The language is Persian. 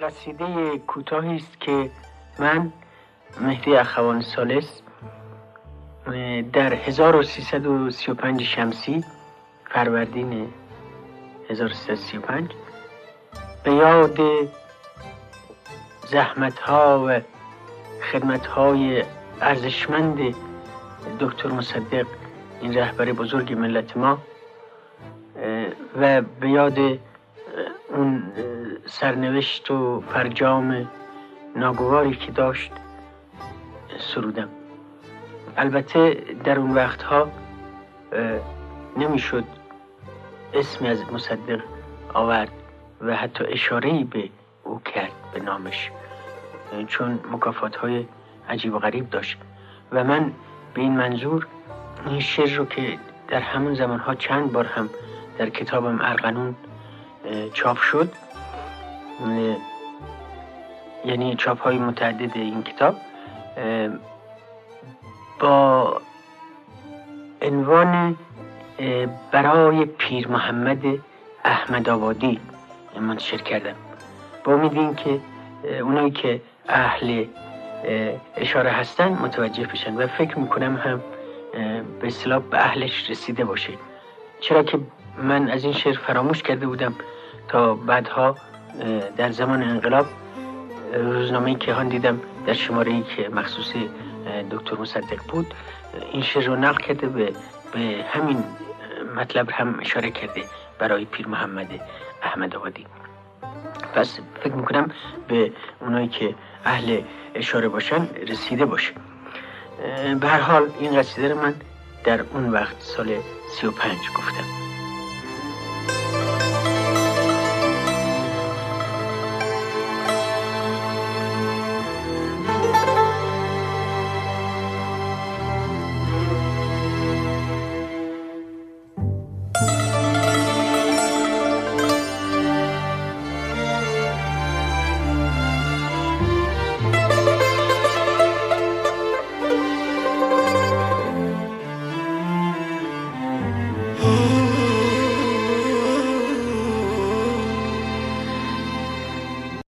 قصیده کوتاهی است که من مهدی اخوان سالس در 1335 شمسی فروردین 1335 به یاد زحمت ها و خدمت های ارزشمند دکتر مصدق این رهبر بزرگ ملت ما و به یاد اون سرنوشت و فرجام ناگواری که داشت سرودم. البته در اون وقتها نمی‌شد اسمی از مصدق آورد و حتی اشاره به او کرد به نامش چون مکافات های عجیب و غریب داشت. و من به این منظور این شعر رو که در همون زمانها چند بار هم در کتابم ارغنون چاپ شد. یعنی چاپ های متعدد این کتاب. با عنوان برای پیر محمد احمد آبادی منتشر کردم. با امید که اونایی که اهل اشاره هستن متوجه بشن و فکر می‌کنم هم به اصطلاح به اهلش رسیده باشه. چرا که من از این شعر فراموش کرده بودم تا بعدها در زمان انقلاب روزنامه که هان دیدم در شماره ای که مخصوص دکتر مصدق بود این شعر رو نقل کرده به, به همین مطلب هم اشاره کرده برای پیر محمد احمد آبادی. پس فکر می‌کنم به اونایی که اهل اشاره باشن رسیده باشه. به هر حال این قصیده رو من در اون وقت سال 35 گفتم.